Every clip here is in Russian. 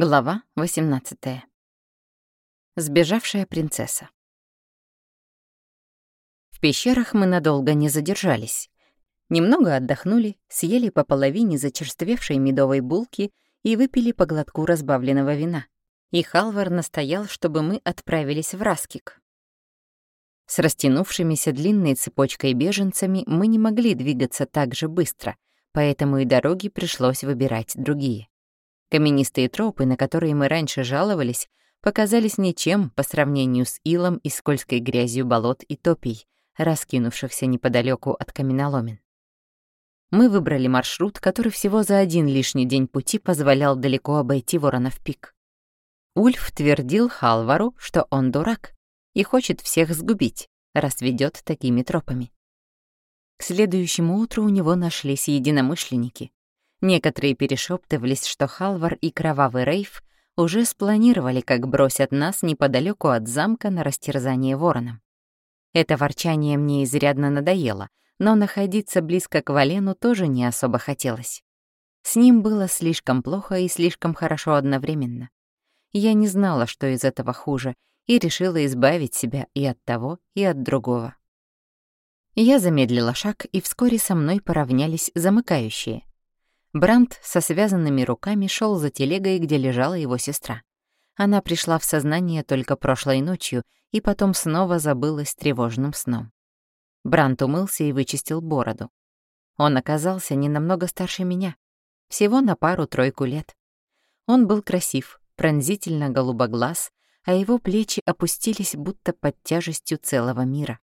Глава 18. Сбежавшая принцесса. В пещерах мы надолго не задержались. Немного отдохнули, съели по половине зачерствевшей медовой булки и выпили по глотку разбавленного вина. И Халвар настоял, чтобы мы отправились в Раскик. С растянувшимися длинной цепочкой беженцами мы не могли двигаться так же быстро, поэтому и дороги пришлось выбирать другие. Каменистые тропы, на которые мы раньше жаловались, показались ничем по сравнению с илом и скользкой грязью болот и топий, раскинувшихся неподалеку от каменоломен. Мы выбрали маршрут, который всего за один лишний день пути позволял далеко обойти Воронов пик. Ульф твердил Халвару, что он дурак и хочет всех сгубить, раз такими тропами. К следующему утру у него нашлись единомышленники, Некоторые перешептывались, что Халвар и Кровавый Рейв уже спланировали, как бросят нас неподалеку от замка на растерзание вороном. Это ворчание мне изрядно надоело, но находиться близко к Валену тоже не особо хотелось. С ним было слишком плохо и слишком хорошо одновременно. Я не знала, что из этого хуже, и решила избавить себя и от того, и от другого. Я замедлила шаг, и вскоре со мной поравнялись замыкающие. Бранд со связанными руками шел за телегой, где лежала его сестра. Она пришла в сознание только прошлой ночью и потом снова забылась тревожным сном. Бранд умылся и вычистил бороду. Он оказался не намного старше меня, всего на пару-тройку лет. Он был красив, пронзительно голубоглаз, а его плечи опустились будто под тяжестью целого мира.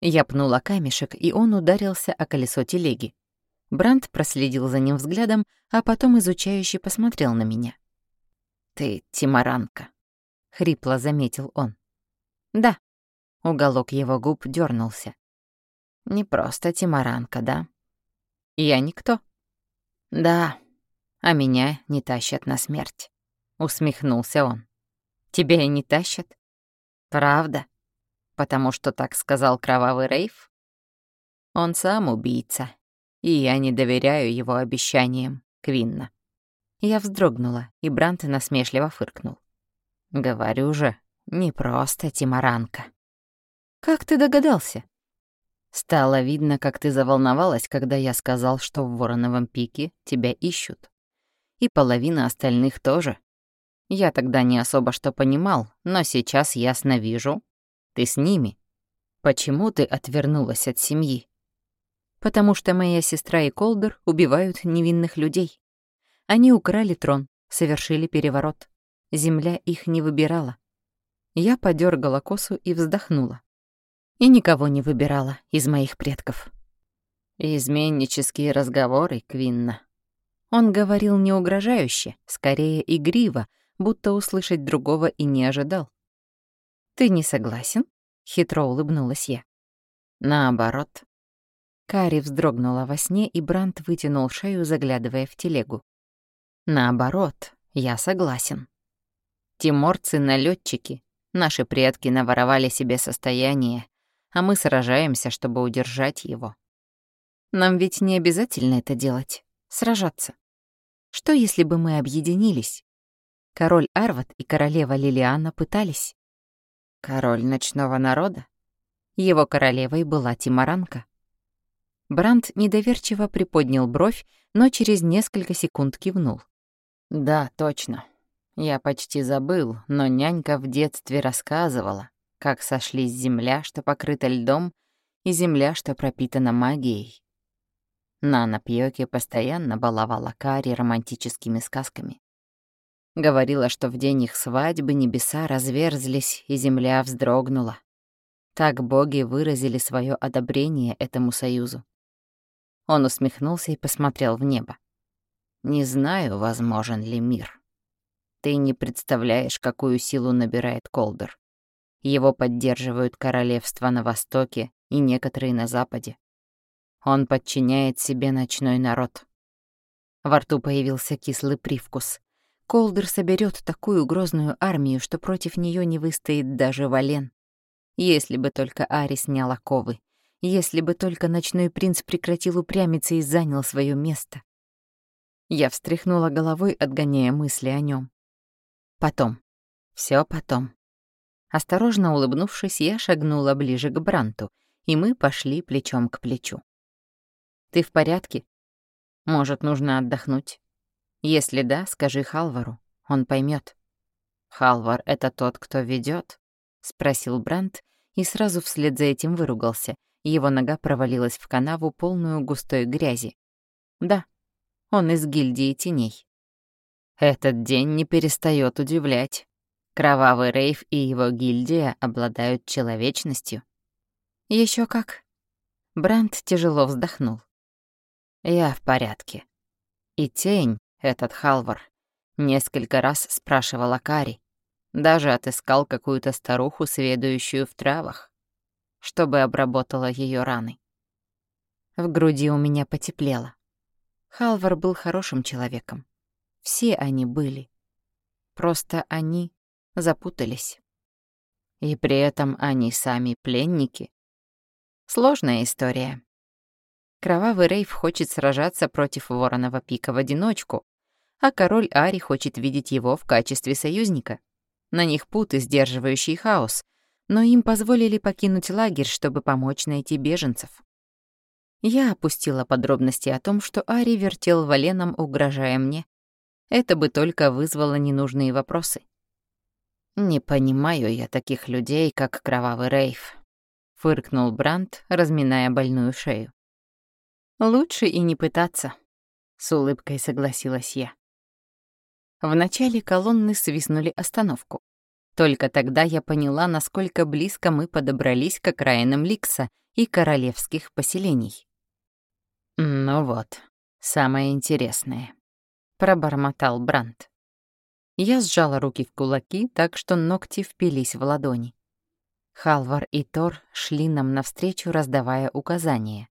Я пнула камешек, и он ударился о колесо телеги. Бранд проследил за ним взглядом, а потом изучающе посмотрел на меня. «Ты Тимаранка», — хрипло заметил он. «Да». Уголок его губ дернулся. «Не просто Тимаранка, да?» «Я никто». «Да, а меня не тащат на смерть», — усмехнулся он. «Тебя и не тащат?» «Правда? Потому что так сказал кровавый Рейв?» «Он сам убийца и я не доверяю его обещаниям, Квинна». Я вздрогнула, и Брант насмешливо фыркнул. «Говорю же, не просто Тимаранка». «Как ты догадался?» «Стало видно, как ты заволновалась, когда я сказал, что в Вороновом пике тебя ищут. И половина остальных тоже. Я тогда не особо что понимал, но сейчас ясно вижу. Ты с ними. Почему ты отвернулась от семьи?» Потому что моя сестра и Колдер убивают невинных людей. Они украли трон, совершили переворот. Земля их не выбирала. Я подергала косу и вздохнула. И никого не выбирала из моих предков. Изменнические разговоры, Квинна. Он говорил не угрожающе, скорее игриво, будто услышать другого и не ожидал. «Ты не согласен?» — хитро улыбнулась я. «Наоборот, Кари вздрогнула во сне, и Брант вытянул шею, заглядывая в телегу. «Наоборот, я согласен. Тиморцы — налетчики. Наши предки наворовали себе состояние, а мы сражаемся, чтобы удержать его. Нам ведь не обязательно это делать, сражаться. Что, если бы мы объединились? Король Арват и королева Лилиана пытались. Король ночного народа? Его королевой была Тимаранка. Бранд недоверчиво приподнял бровь, но через несколько секунд кивнул. «Да, точно. Я почти забыл, но нянька в детстве рассказывала, как сошлись земля, что покрыта льдом, и земля, что пропитана магией. Нана Пьёки постоянно баловала Кари романтическими сказками. Говорила, что в день их свадьбы небеса разверзлись, и земля вздрогнула. Так боги выразили свое одобрение этому союзу. Он усмехнулся и посмотрел в небо. «Не знаю, возможен ли мир. Ты не представляешь, какую силу набирает Колдер. Его поддерживают королевства на Востоке и некоторые на Западе. Он подчиняет себе ночной народ». Во рту появился кислый привкус. Колдер соберет такую грозную армию, что против нее не выстоит даже Вален. Если бы только Ари снял оковы, если бы только ночной принц прекратил упрямиться и занял свое место. Я встряхнула головой, отгоняя мысли о нем. Потом. все потом. Осторожно улыбнувшись, я шагнула ближе к Бранту, и мы пошли плечом к плечу. «Ты в порядке? Может, нужно отдохнуть? Если да, скажи Халвару, он поймет. «Халвар — это тот, кто ведет? спросил Брант и сразу вслед за этим выругался. Его нога провалилась в канаву, полную густой грязи. «Да, он из гильдии теней». Этот день не перестает удивлять. Кровавый Рейв и его гильдия обладают человечностью. Еще как. Бранд тяжело вздохнул. Я в порядке. И тень, этот Халвар, несколько раз спрашивал о Кари. Даже отыскал какую-то старуху, сведущую в травах, чтобы обработала ее раны. В груди у меня потеплело. Халвар был хорошим человеком. Все они были. Просто они запутались. И при этом они сами пленники. Сложная история. Кровавый Рейв хочет сражаться против Воронова Пика в одиночку, а король Ари хочет видеть его в качестве союзника. На них путы, сдерживающий хаос, но им позволили покинуть лагерь, чтобы помочь найти беженцев. Я опустила подробности о том, что Ари вертел валеном, угрожая мне. Это бы только вызвало ненужные вопросы. «Не понимаю я таких людей, как Кровавый Рейв», — фыркнул Брандт, разминая больную шею. «Лучше и не пытаться», — с улыбкой согласилась я. В начале колонны свистнули остановку. Только тогда я поняла, насколько близко мы подобрались к окраинам Ликса и королевских поселений. «Ну вот, самое интересное», — пробормотал Брандт. Я сжала руки в кулаки, так что ногти впились в ладони. Халвар и Тор шли нам навстречу, раздавая указания.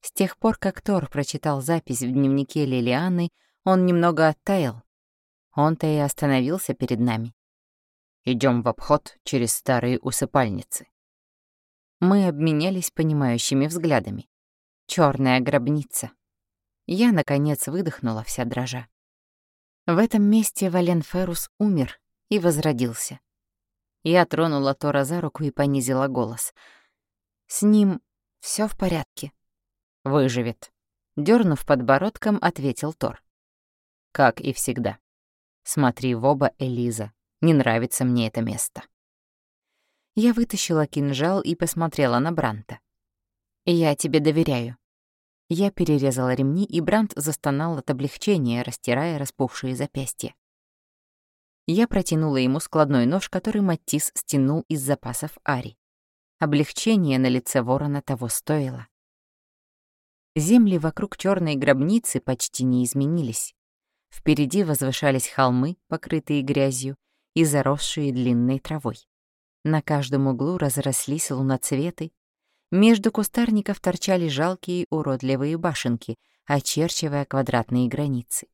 С тех пор, как Тор прочитал запись в дневнике Лилианы, он немного оттаял. Он-то и остановился перед нами. Идем в обход через старые усыпальницы. Мы обменялись понимающими взглядами. Черная гробница. Я, наконец, выдохнула вся дрожа. В этом месте Вален Ферус умер и возродился. Я тронула Тора за руку и понизила голос. «С ним все в порядке». «Выживет», — дернув подбородком, ответил Тор. «Как и всегда. Смотри в оба, Элиза. Не нравится мне это место». Я вытащила кинжал и посмотрела на Бранта. «Я тебе доверяю. Я перерезала ремни, и Бранд застонал от облегчения, растирая распухшие запястья. Я протянула ему складной нож, который Матис стянул из запасов Ари. Облегчение на лице ворона того стоило. Земли вокруг черной гробницы почти не изменились. Впереди возвышались холмы, покрытые грязью и заросшие длинной травой. На каждом углу разрослись луноцветы, между кустарников торчали жалкие уродливые башенки, очерчивая квадратные границы.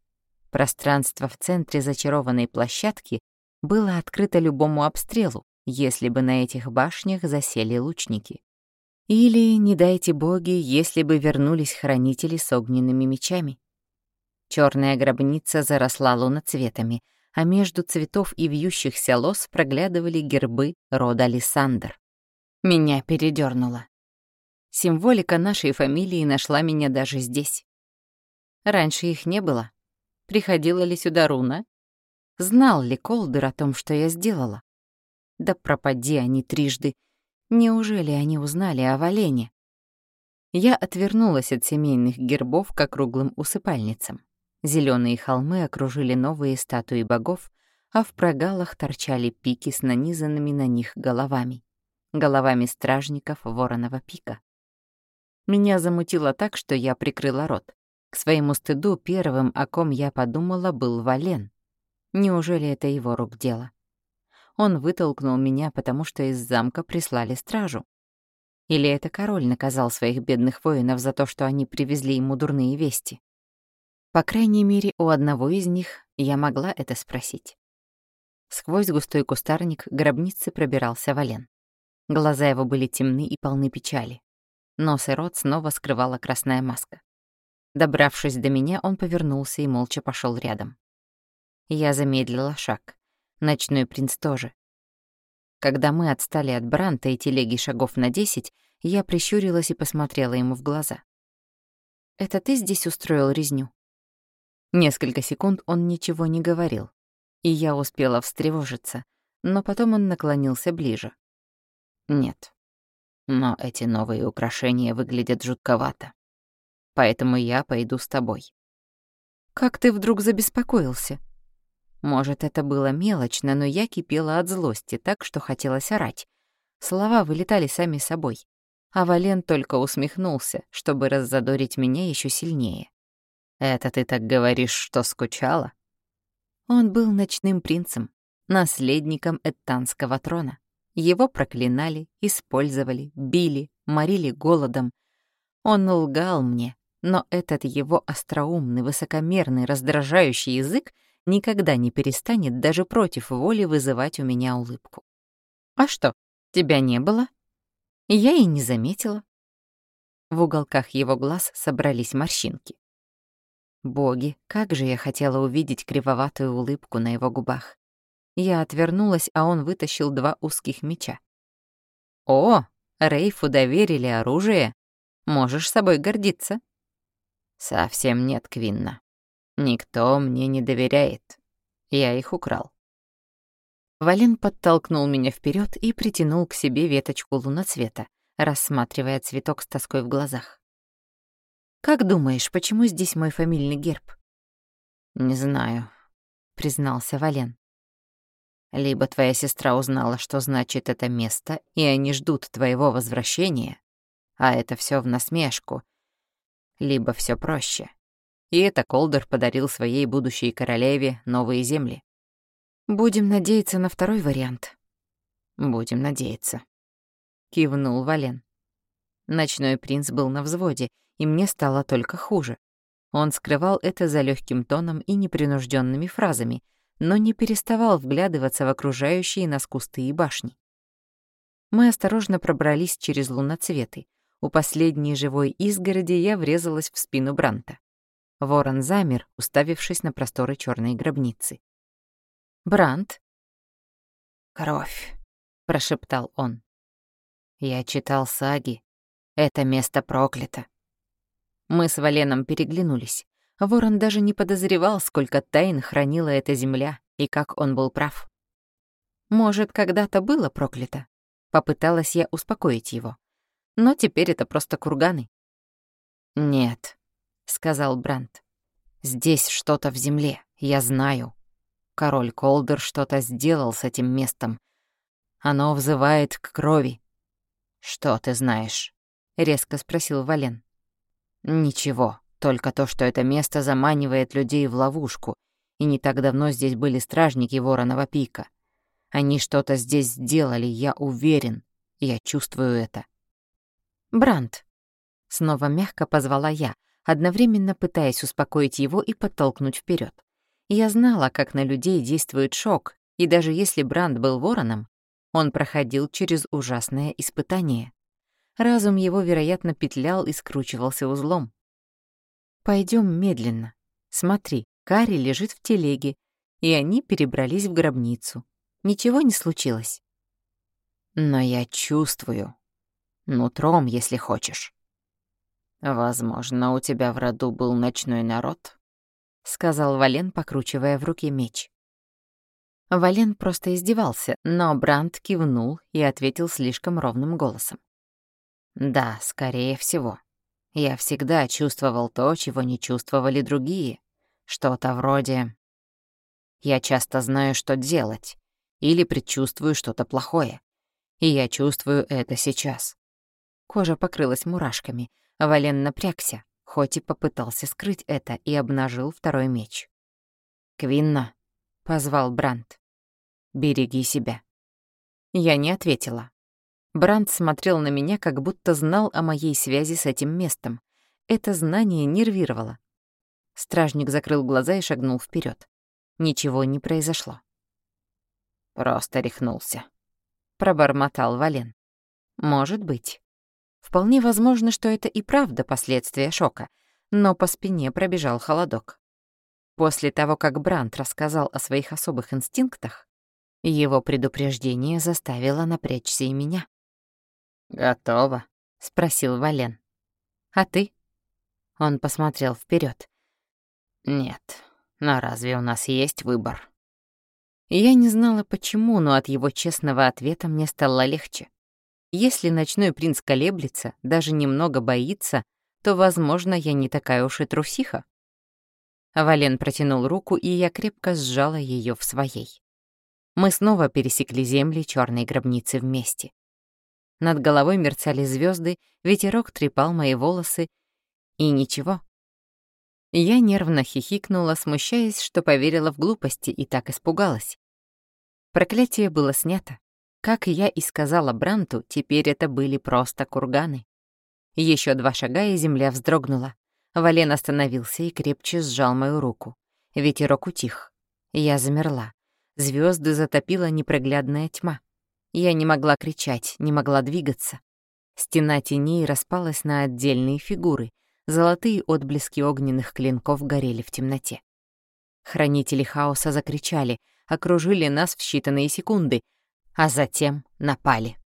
Пространство в центре зачарованной площадки было открыто любому обстрелу, если бы на этих башнях засели лучники. Или, не дайте боги, если бы вернулись хранители с огненными мечами. Черная гробница заросла луноцветами, а между цветов и вьющихся лос проглядывали гербы рода Лиссандр. Меня передернуло. Символика нашей фамилии нашла меня даже здесь. Раньше их не было. Приходила ли сюда руна? Знал ли Колдер о том, что я сделала? Да пропади они трижды. Неужели они узнали о Валене? Я отвернулась от семейных гербов к округлым усыпальницам. Зеленые холмы окружили новые статуи богов, а в прогалах торчали пики с нанизанными на них головами. Головами стражников Воронова пика. Меня замутило так, что я прикрыла рот. К своему стыду первым, о ком я подумала, был Вален. Неужели это его рук дело? Он вытолкнул меня, потому что из замка прислали стражу. Или это король наказал своих бедных воинов за то, что они привезли ему дурные вести? По крайней мере, у одного из них я могла это спросить. Сквозь густой кустарник гробницы пробирался Вален. Глаза его были темны и полны печали. Нос и рот снова скрывала красная маска. Добравшись до меня, он повернулся и молча пошел рядом. Я замедлила шаг. Ночной принц тоже. Когда мы отстали от Бранта и телеги шагов на десять, я прищурилась и посмотрела ему в глаза. «Это ты здесь устроил резню?» Несколько секунд он ничего не говорил, и я успела встревожиться, но потом он наклонился ближе. «Нет, но эти новые украшения выглядят жутковато поэтому я пойду с тобой». «Как ты вдруг забеспокоился?» Может, это было мелочно, но я кипела от злости, так что хотелось орать. Слова вылетали сами собой. А Вален только усмехнулся, чтобы раззадорить меня еще сильнее. «Это ты так говоришь, что скучала?» Он был ночным принцем, наследником Эттанского трона. Его проклинали, использовали, били, морили голодом. Он лгал мне, но этот его остроумный, высокомерный, раздражающий язык никогда не перестанет даже против воли вызывать у меня улыбку. «А что, тебя не было?» Я и не заметила. В уголках его глаз собрались морщинки. Боги, как же я хотела увидеть кривоватую улыбку на его губах. Я отвернулась, а он вытащил два узких меча. «О, Рейфу доверили оружие. Можешь собой гордиться». «Совсем нет, Квинна. Никто мне не доверяет. Я их украл». Вален подтолкнул меня вперед и притянул к себе веточку луноцвета, рассматривая цветок с тоской в глазах. «Как думаешь, почему здесь мой фамильный герб?» «Не знаю», — признался Вален. «Либо твоя сестра узнала, что значит это место, и они ждут твоего возвращения, а это все в насмешку, либо все проще. И это Колдер подарил своей будущей королеве новые земли. Будем надеяться на второй вариант. Будем надеяться. Кивнул Вален. Ночной принц был на взводе, и мне стало только хуже. Он скрывал это за легким тоном и непринужденными фразами, но не переставал вглядываться в окружающие нас кусты и башни. Мы осторожно пробрались через луноцветы, у последней живой изгороди я врезалась в спину Бранта. Ворон замер, уставившись на просторы черной гробницы. «Брант?» «Кровь», — прошептал он. «Я читал саги. Это место проклято». Мы с Валеном переглянулись. Ворон даже не подозревал, сколько тайн хранила эта земля и как он был прав. «Может, когда-то было проклято?» Попыталась я успокоить его но теперь это просто курганы. «Нет», — сказал Брандт. «Здесь что-то в земле, я знаю. Король Колдер что-то сделал с этим местом. Оно взывает к крови». «Что ты знаешь?» — резко спросил Вален. «Ничего, только то, что это место заманивает людей в ловушку, и не так давно здесь были стражники Воронова пика. Они что-то здесь сделали, я уверен, я чувствую это. Бранд. Снова мягко позвала я, одновременно пытаясь успокоить его и подтолкнуть вперед. Я знала, как на людей действует шок, и даже если Бранд был вороном, он проходил через ужасное испытание. Разум его, вероятно, петлял и скручивался узлом. Пойдем медленно. Смотри, Кари лежит в телеге, и они перебрались в гробницу. Ничего не случилось. Но я чувствую, Нутром, если хочешь. «Возможно, у тебя в роду был ночной народ», — сказал Вален, покручивая в руке меч. Вален просто издевался, но Бранд кивнул и ответил слишком ровным голосом. «Да, скорее всего. Я всегда чувствовал то, чего не чувствовали другие. Что-то вроде... Я часто знаю, что делать, или предчувствую что-то плохое. И я чувствую это сейчас. Кожа покрылась мурашками. Вален напрягся, хоть и попытался скрыть это, и обнажил второй меч. «Квинна», — позвал Брандт, — «береги себя». Я не ответила. Брандт смотрел на меня, как будто знал о моей связи с этим местом. Это знание нервировало. Стражник закрыл глаза и шагнул вперед. Ничего не произошло. «Просто рехнулся», — пробормотал Вален. «Может быть». Вполне возможно, что это и правда последствия шока, но по спине пробежал холодок. После того, как Брант рассказал о своих особых инстинктах, его предупреждение заставило напрячься и меня. «Готово?» — спросил Вален. «А ты?» Он посмотрел вперед. «Нет, но разве у нас есть выбор?» Я не знала почему, но от его честного ответа мне стало легче. Если ночной принц колеблется, даже немного боится, то, возможно, я не такая уж и трусиха. Вален протянул руку, и я крепко сжала ее в своей. Мы снова пересекли земли черной гробницы вместе. Над головой мерцали звезды, ветерок трепал мои волосы, и ничего. Я нервно хихикнула, смущаясь, что поверила в глупости и так испугалась. Проклятие было снято. Как я и сказала Бранту, теперь это были просто курганы. Еще два шага, и земля вздрогнула. Вален остановился и крепче сжал мою руку. Ветерок утих. Я замерла. Звезды затопила непроглядная тьма. Я не могла кричать, не могла двигаться. Стена теней распалась на отдельные фигуры. Золотые отблески огненных клинков горели в темноте. Хранители хаоса закричали, окружили нас в считанные секунды, а затем напали.